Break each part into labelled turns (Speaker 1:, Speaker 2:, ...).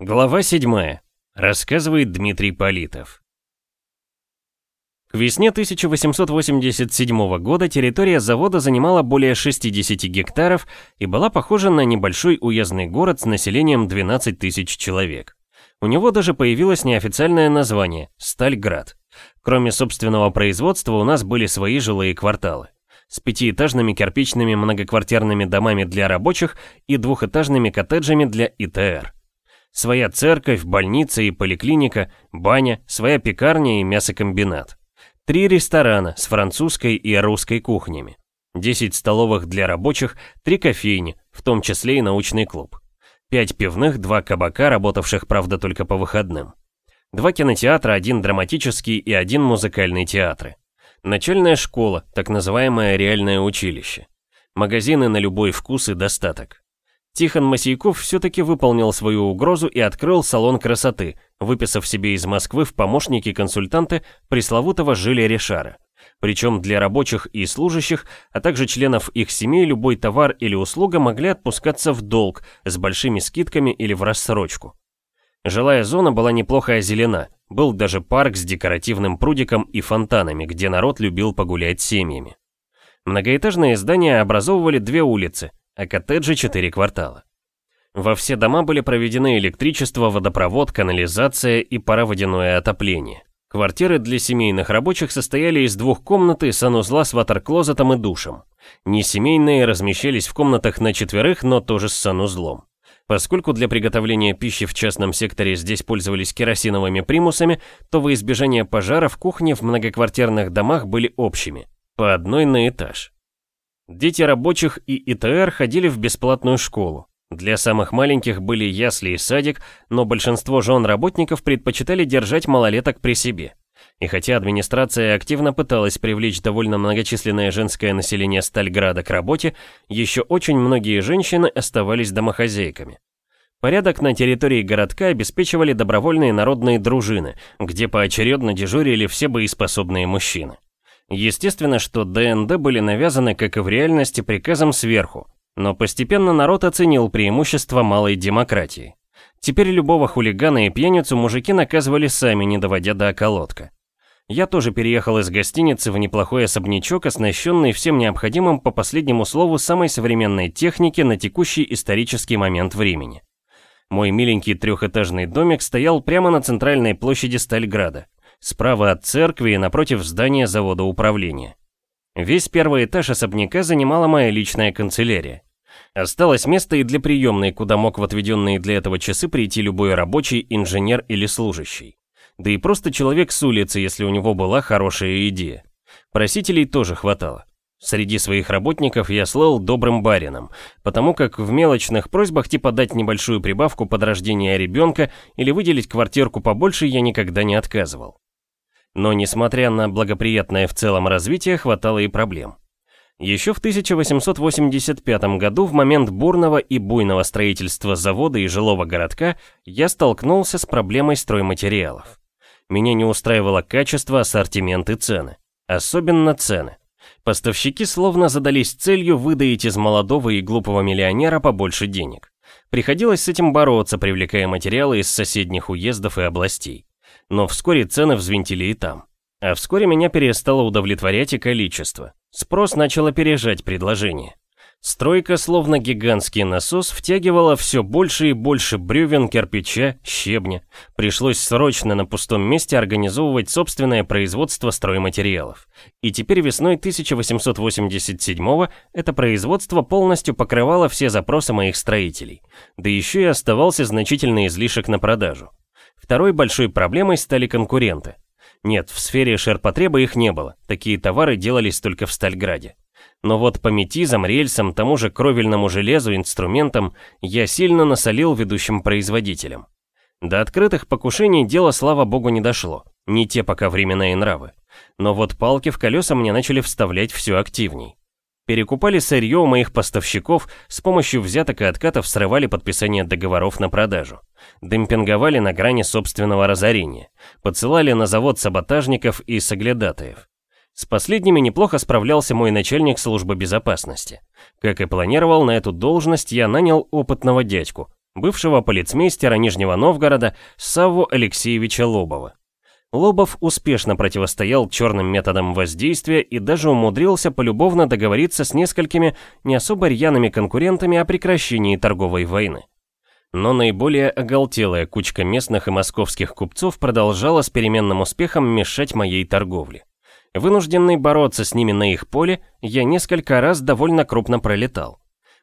Speaker 1: Глава 7. Рассказывает Дмитрий Политов. К весне 1887 года территория завода занимала более 60 гектаров и была похожа на небольшой уездный город с населением 12 тысяч человек. У него даже появилось неофициальное название – Стальград. Кроме собственного производства у нас были свои жилые кварталы с пятиэтажными кирпичными многоквартирными домами для рабочих и двухэтажными коттеджами для ИТР. Своя церковь, больница и поликлиника, баня, своя пекарня и мясокомбинат. Три ресторана с французской и русской кухнями. 10 столовых для рабочих, три кофейни, в том числе и научный клуб. Пять пивных, два кабака, работавших, правда, только по выходным. Два кинотеатра, один драматический и один музыкальный театры. Начальная школа, так называемое реальное училище. Магазины на любой вкус и достаток. Тихон Масейков все-таки выполнил свою угрозу и открыл салон красоты, выписав себе из Москвы в помощники-консультанты пресловутого Жили Решара. Причем для рабочих и служащих, а также членов их семей любой товар или услуга могли отпускаться в долг с большими скидками или в рассрочку. Жилая зона была неплохо озелена, был даже парк с декоративным прудиком и фонтанами, где народ любил погулять семьями. Многоэтажные здания образовывали две улицы, а коттеджи четыре квартала. Во все дома были проведены электричество, водопровод, канализация и пароводяное отопление. Квартиры для семейных рабочих состояли из двух комнат и санузла с ватерклозетом и душем. Несемейные размещались в комнатах на четверых, но тоже с санузлом. Поскольку для приготовления пищи в частном секторе здесь пользовались керосиновыми примусами, то во избежание пожаров кухни в многоквартирных домах были общими, по одной на этаж. Дети рабочих и ИТР ходили в бесплатную школу. Для самых маленьких были ясли и садик, но большинство жен работников предпочитали держать малолеток при себе. И хотя администрация активно пыталась привлечь довольно многочисленное женское население Стальграда к работе, еще очень многие женщины оставались домохозяйками. Порядок на территории городка обеспечивали добровольные народные дружины, где поочередно дежурили все боеспособные мужчины. Естественно, что ДНД были навязаны, как и в реальности, приказом сверху, но постепенно народ оценил преимущество малой демократии. Теперь любого хулигана и пьяницу мужики наказывали сами, не доводя до околотка. Я тоже переехал из гостиницы в неплохой особнячок, оснащенный всем необходимым по последнему слову самой современной техники на текущий исторический момент времени. Мой миленький трехэтажный домик стоял прямо на центральной площади Стальграда справа от церкви и напротив здания завода управления. Весь первый этаж особняка занимала моя личная канцелярия. Осталось место и для приемной, куда мог в отведенные для этого часы прийти любой рабочий, инженер или служащий. Да и просто человек с улицы, если у него была хорошая идея. Просителей тоже хватало. Среди своих работников я слыл добрым барином, потому как в мелочных просьбах типа дать небольшую прибавку под рождение ребенка или выделить квартирку побольше я никогда не отказывал. Но несмотря на благоприятное в целом развитие, хватало и проблем. Еще в 1885 году, в момент бурного и буйного строительства завода и жилого городка, я столкнулся с проблемой стройматериалов. Меня не устраивало качество, ассортимент и цены. Особенно цены. Поставщики словно задались целью выдаить из молодого и глупого миллионера побольше денег. Приходилось с этим бороться, привлекая материалы из соседних уездов и областей но вскоре цены взвинтили и там. А вскоре меня перестало удовлетворять и количество. Спрос начал опережать предложение. Стройка, словно гигантский насос, втягивала все больше и больше бревен, кирпича, щебня. Пришлось срочно на пустом месте организовывать собственное производство стройматериалов. И теперь весной 1887-го это производство полностью покрывало все запросы моих строителей. Да еще и оставался значительный излишек на продажу. Второй большой проблемой стали конкуренты. Нет, в сфере шерпотреба их не было, такие товары делались только в Стальграде. Но вот по метизам, рельсам, тому же кровельному железу, инструментам я сильно насолил ведущим производителям. До открытых покушений дело, слава богу, не дошло. Не те пока времена и нравы. Но вот палки в колеса мне начали вставлять все активней. Перекупали сырье у моих поставщиков, с помощью взяток и откатов срывали подписание договоров на продажу. Демпинговали на грани собственного разорения. Подсылали на завод саботажников и соглядатаев. С последними неплохо справлялся мой начальник службы безопасности. Как и планировал, на эту должность я нанял опытного дядьку, бывшего полицмейстера Нижнего Новгорода Савву Алексеевича Лобова. Лобов успешно противостоял черным методам воздействия и даже умудрился полюбовно договориться с несколькими не особо рьяными конкурентами о прекращении торговой войны. Но наиболее оголтелая кучка местных и московских купцов продолжала с переменным успехом мешать моей торговле. Вынужденный бороться с ними на их поле, я несколько раз довольно крупно пролетал.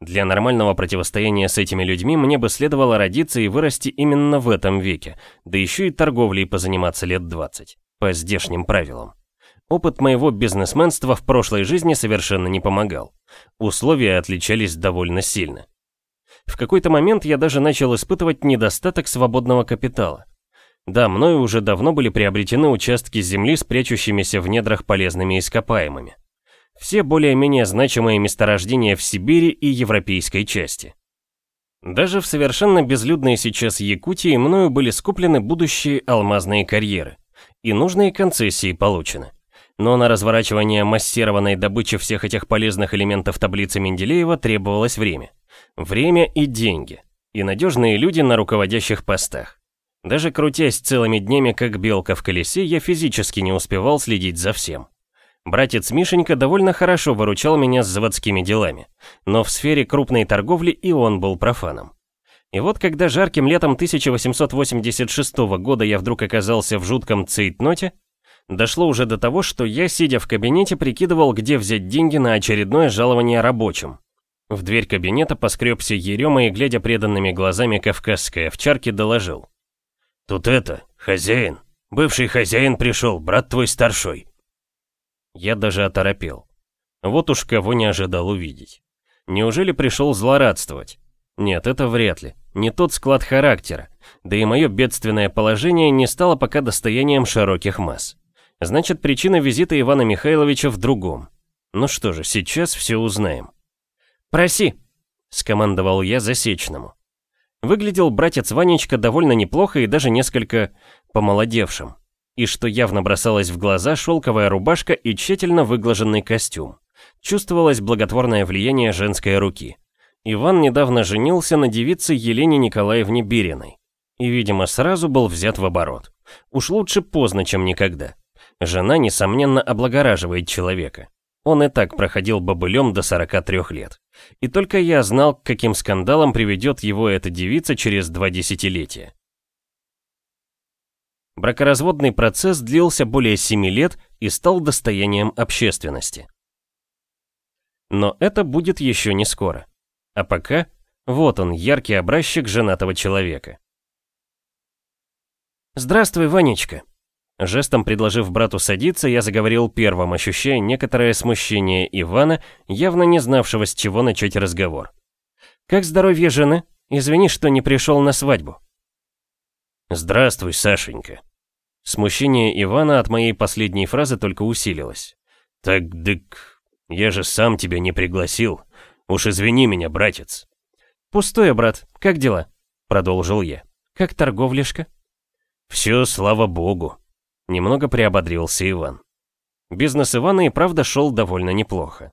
Speaker 1: Для нормального противостояния с этими людьми мне бы следовало родиться и вырасти именно в этом веке, да еще и торговлей позаниматься лет 20, по здешним правилам. Опыт моего бизнесменства в прошлой жизни совершенно не помогал. Условия отличались довольно сильно. В какой-то момент я даже начал испытывать недостаток свободного капитала. Да, мною уже давно были приобретены участки земли с прячущимися в недрах полезными ископаемыми. Все более-менее значимые месторождения в Сибири и европейской части. Даже в совершенно безлюдной сейчас Якутии мною были скуплены будущие алмазные карьеры. И нужные концессии получены. Но на разворачивание массированной добычи всех этих полезных элементов таблицы Менделеева требовалось время. Время и деньги. И надежные люди на руководящих постах. Даже крутясь целыми днями как белка в колесе, я физически не успевал следить за всем. Братец Мишенька довольно хорошо выручал меня с заводскими делами, но в сфере крупной торговли и он был профаном. И вот когда жарким летом 1886 года я вдруг оказался в жутком цейтноте, дошло уже до того, что я, сидя в кабинете, прикидывал, где взять деньги на очередное жалование рабочим. В дверь кабинета поскребся Ерема и, глядя преданными глазами кавказской овчарки, доложил. «Тут это, хозяин, бывший хозяин пришел, брат твой старшой. Я даже оторопел. Вот уж кого не ожидал увидеть. Неужели пришел злорадствовать? Нет, это вряд ли. Не тот склад характера. Да и мое бедственное положение не стало пока достоянием широких масс. Значит, причина визита Ивана Михайловича в другом. Ну что же, сейчас все узнаем. «Проси!» — скомандовал я засечному. Выглядел братец Ванечка довольно неплохо и даже несколько помолодевшим и что явно бросалось в глаза шелковая рубашка и тщательно выглаженный костюм. Чувствовалось благотворное влияние женской руки. Иван недавно женился на девице Елене Николаевне Бириной. И, видимо, сразу был взят в оборот. Уж лучше поздно, чем никогда. Жена, несомненно, облагораживает человека. Он и так проходил бобылем до 43 лет. И только я знал, к каким скандалам приведет его эта девица через два десятилетия. Бракоразводный процесс длился более 7 лет и стал достоянием общественности. Но это будет еще не скоро. А пока, вот он, яркий образчик женатого человека. «Здравствуй, Ванечка!» Жестом предложив брату садиться, я заговорил первым, ощущая некоторое смущение Ивана, явно не знавшего, с чего начать разговор. «Как здоровье жены? Извини, что не пришел на свадьбу».
Speaker 2: «Здравствуй, Сашенька», Смущение Ивана от моей последней фразы только усилилось. «Так, дык, я же сам тебя не пригласил. Уж извини меня, братец».
Speaker 1: «Пустое, брат. Как дела?» Продолжил я. «Как торговляшка?»
Speaker 2: «Все, слава богу».
Speaker 1: Немного приободрился Иван. Бизнес Ивана и правда шел довольно неплохо.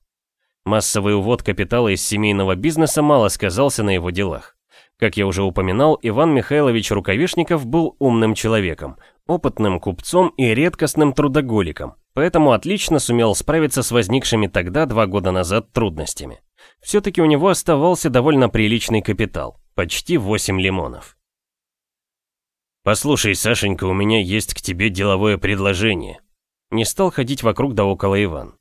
Speaker 1: Массовый увод капитала из семейного бизнеса мало сказался на его делах. Как я уже упоминал, Иван Михайлович Рукавишников был умным человеком, опытным купцом и редкостным трудоголиком, поэтому отлично сумел справиться с возникшими тогда, два года назад, трудностями. Все-таки у него оставался довольно приличный капитал, почти 8 лимонов.
Speaker 2: «Послушай, Сашенька, у меня есть к тебе деловое предложение».
Speaker 1: Не стал ходить вокруг да около Иван.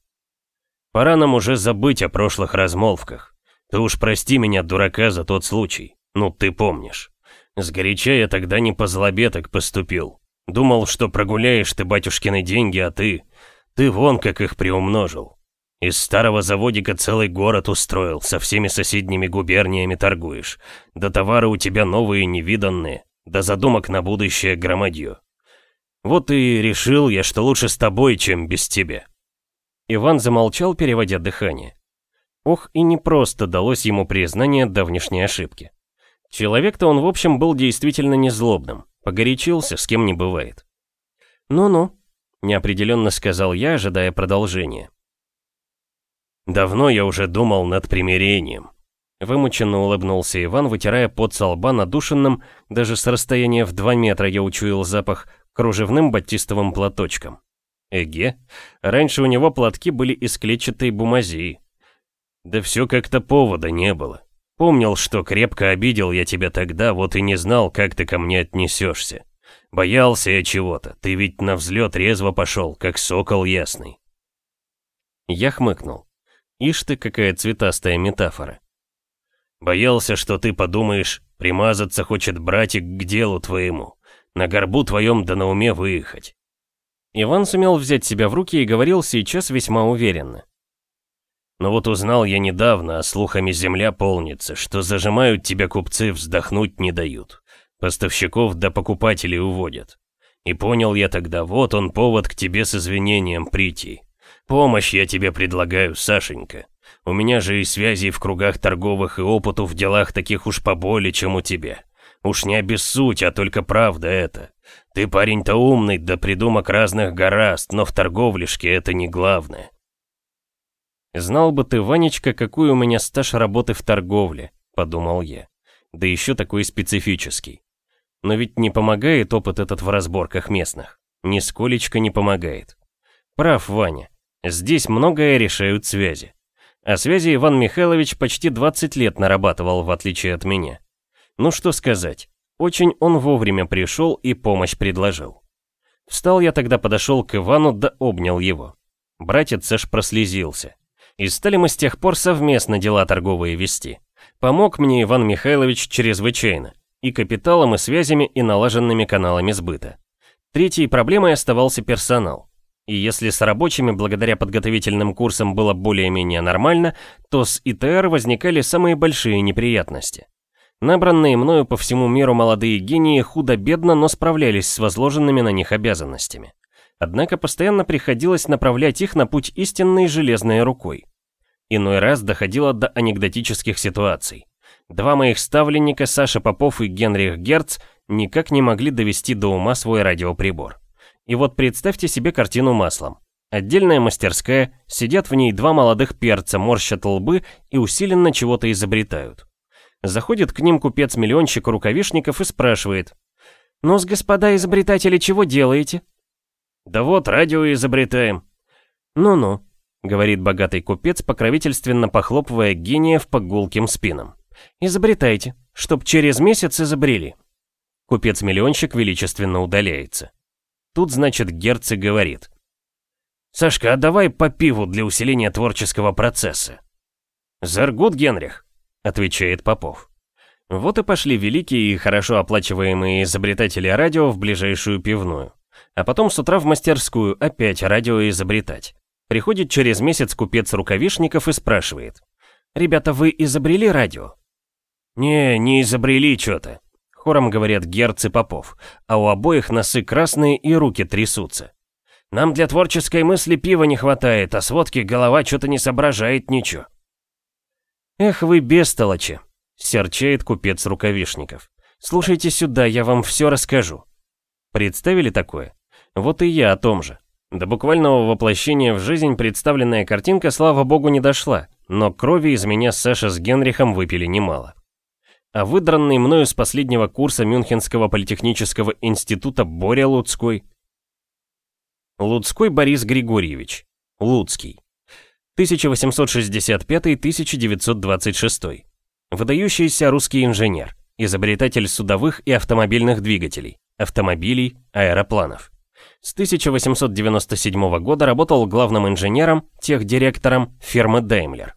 Speaker 2: «Пора нам уже забыть о прошлых размолвках. Ты уж прости меня, дурака, за тот случай. Ну, ты помнишь. Сгоряча я тогда не по злобе так поступил. Думал, что прогуляешь ты батюшкины деньги, а ты... Ты вон как их приумножил. Из старого заводика целый город устроил, со всеми соседними губерниями торгуешь. Да товары у тебя новые, невиданные. Да задумок на будущее громадью. Вот и решил я, что лучше с тобой, чем без тебя.
Speaker 1: Иван замолчал, переводя дыхание. Ох, и непросто далось ему признание давнешней ошибки. Человек-то он, в общем, был действительно незлобным. Погорячился, с кем не бывает. «Ну-ну», — неопределенно сказал я, ожидая продолжения.
Speaker 2: «Давно я уже думал над примирением.
Speaker 1: Вымученно улыбнулся Иван, вытирая пот со лба надушенным, даже с расстояния в 2 метра я учуял запах, кружевным батистовым платочком. Эге, раньше у него платки были из клетчатой бумазии. Да все как-то повода не было. Помнил, что крепко обидел я тебя тогда, вот и не знал, как ты ко мне отнесешься. Боялся я чего-то, ты ведь на взлет резво пошел, как сокол ясный. Я хмыкнул. Ишь ты, какая цветастая метафора. Боялся, что ты подумаешь, примазаться хочет братик к делу твоему, на горбу твоем да на уме выехать. Иван сумел взять себя в руки и говорил сейчас весьма уверенно. Но вот узнал я недавно, а слухами земля полнится, что зажимают тебя купцы, вздохнуть не дают. Поставщиков до покупателей уводят. И понял я тогда, вот он повод к тебе с извинением прийти. Помощь я тебе предлагаю, Сашенька. У меня же и связей в кругах торговых и опыту в делах таких уж поболее, чем у тебя. Уж не обессудь, а только правда это. Ты парень-то умный, да придумок разных гораст, но в торговлишке это не главное. Знал бы ты, Ванечка, какой у меня стаж работы в торговле, подумал я. Да еще такой специфический. Но ведь не помогает опыт этот в разборках местных. Нисколечко не помогает. Прав, Ваня. Здесь многое решают связи. А связи Иван Михайлович почти 20 лет нарабатывал, в отличие от меня. Ну что сказать, очень он вовремя пришел и помощь предложил. Встал я тогда, подошел к Ивану да обнял его. Братец аж прослезился. И стали мы с тех пор совместно дела торговые вести. Помог мне Иван Михайлович чрезвычайно. И капиталом, и связями, и налаженными каналами сбыта. Третьей проблемой оставался персонал. И если с рабочими благодаря подготовительным курсам было более-менее нормально, то с ИТР возникали самые большие неприятности. Набранные мною по всему миру молодые гении худо-бедно, но справлялись с возложенными на них обязанностями. Однако постоянно приходилось направлять их на путь истинной железной рукой. Иной раз доходило до анекдотических ситуаций. Два моих ставленника, Саша Попов и Генрих Герц, никак не могли довести до ума свой радиоприбор. И вот представьте себе картину маслом. Отдельная мастерская, сидят в ней два молодых перца, морщат лбы и усиленно чего-то изобретают. Заходит к ним купец-миллионщик рукавишников и спрашивает. «Ну, с господа изобретатели, чего делаете?» «Да вот, радио изобретаем». «Ну-ну», — говорит богатый купец, покровительственно похлопывая гениев по гулким спинам. «Изобретайте, чтоб через месяц изобрели». Купец-миллионщик величественно удаляется. Тут, значит, герцог говорит. «Сашка, а давай по пиву для усиления творческого процесса». «Заргут, Генрих», — отвечает Попов. Вот и пошли великие и хорошо оплачиваемые изобретатели радио в ближайшую пивную. А потом с утра в мастерскую опять радио изобретать. Приходит через месяц купец рукавишников и спрашивает. «Ребята, вы изобрели радио?» «Не, не изобрели что-то. Хором говорят Герц и Попов, а у обоих носы красные и руки трясутся. Нам для творческой мысли пива не хватает, а с водки голова что-то не соображает ничего. Эх вы бестолочи, серчает купец рукавишников. Слушайте сюда, я вам все расскажу. Представили такое? Вот и я о том же. До буквального воплощения в жизнь представленная картинка, слава богу, не дошла, но крови из меня Саша с Генрихом выпили немало а выдранный мною с последнего курса Мюнхенского политехнического института Боря Луцкой. Луцкой Борис Григорьевич. Луцкий. 1865-1926. Выдающийся русский инженер, изобретатель судовых и автомобильных двигателей, автомобилей, аэропланов. С 1897 года работал главным инженером, техдиректором фирмы Daimler.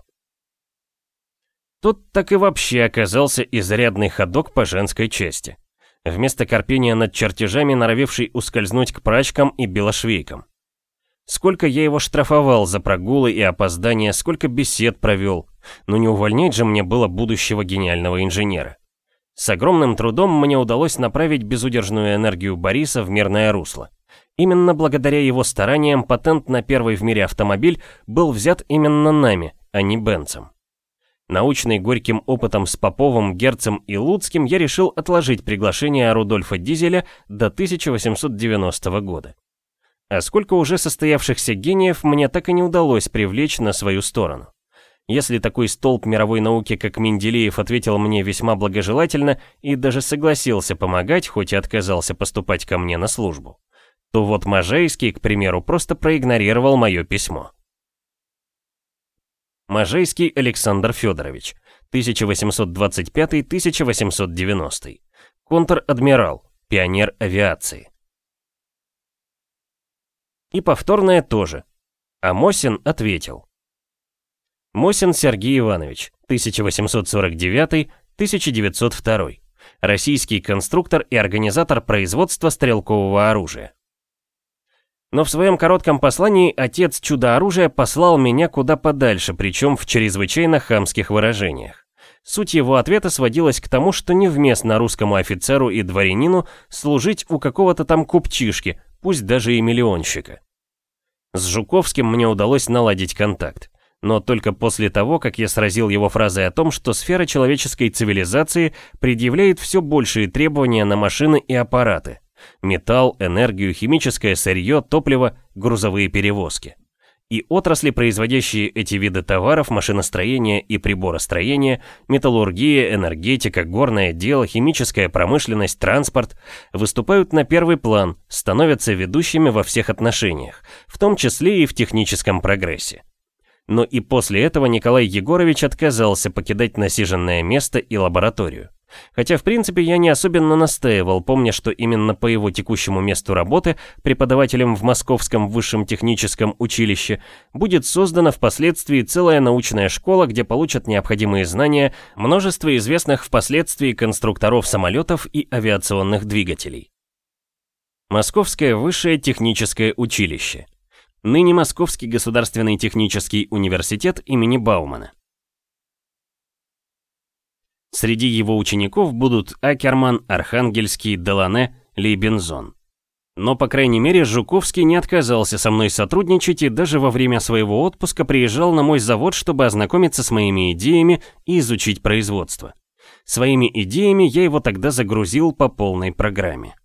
Speaker 1: Тут так и вообще оказался изрядный ходок по женской части. Вместо корпения над чертежами, норовивший ускользнуть к прачкам и белошвейкам. Сколько я его штрафовал за прогулы и опоздания, сколько бесед провел. Но не увольнять же мне было будущего гениального инженера. С огромным трудом мне удалось направить безудержную энергию Бориса в мирное русло. Именно благодаря его стараниям патент на первый в мире автомобиль был взят именно нами, а не Бенцем. Научный горьким опытом с Поповым, Герцем и Луцким я решил отложить приглашение Рудольфа Дизеля до 1890 года. А сколько уже состоявшихся гениев мне так и не удалось привлечь на свою сторону. Если такой столб мировой науки, как Менделеев, ответил мне весьма благожелательно и даже согласился помогать, хоть и отказался поступать ко мне на службу, то вот Можайский, к примеру, просто проигнорировал мое письмо. Можайский Александр Федорович, 1825-1890. Контр-адмирал, пионер авиации. И повторное тоже. А Мосин ответил. Мосин Сергей Иванович, 1849-1902. Российский конструктор и организатор производства стрелкового оружия. Но в своем коротком послании отец чудо-оружия послал меня куда подальше, причем в чрезвычайно хамских выражениях. Суть его ответа сводилась к тому, что невместно русскому офицеру и дворянину служить у какого-то там купчишки, пусть даже и миллионщика. С Жуковским мне удалось наладить контакт, но только после того, как я сразил его фразой о том, что сфера человеческой цивилизации предъявляет все большие требования на машины и аппараты, металл, энергию, химическое сырье, топливо, грузовые перевозки. И отрасли, производящие эти виды товаров, машиностроение и приборостроение, металлургия, энергетика, горное дело, химическая промышленность, транспорт, выступают на первый план, становятся ведущими во всех отношениях, в том числе и в техническом прогрессе. Но и после этого Николай Егорович отказался покидать насиженное место и лабораторию. Хотя, в принципе, я не особенно настаивал, помня, что именно по его текущему месту работы, преподавателем в Московском высшем техническом училище, будет создана впоследствии целая научная школа, где получат необходимые знания множество известных впоследствии конструкторов самолетов и авиационных двигателей. Московское высшее техническое училище. Ныне Московский государственный технический университет имени Баумана. Среди его учеников будут Акерман, Архангельский, Делане, Лейбензон. Но, по крайней мере, Жуковский не отказался со мной сотрудничать и даже во время своего отпуска приезжал на мой завод, чтобы ознакомиться с моими идеями и изучить производство. Своими идеями я его тогда загрузил по полной программе.